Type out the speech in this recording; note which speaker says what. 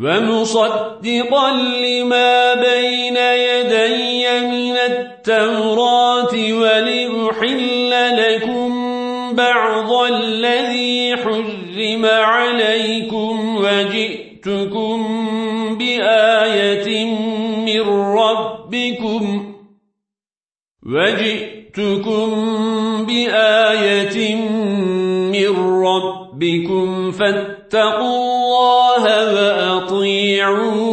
Speaker 1: ومصدقا لما بين يدي من التوراة ولأحل لكم بعض الذي حرم عليكم وجئتكم بآية من ربكم وجئتكم بآية من ربكم فاتقوا وأطيعون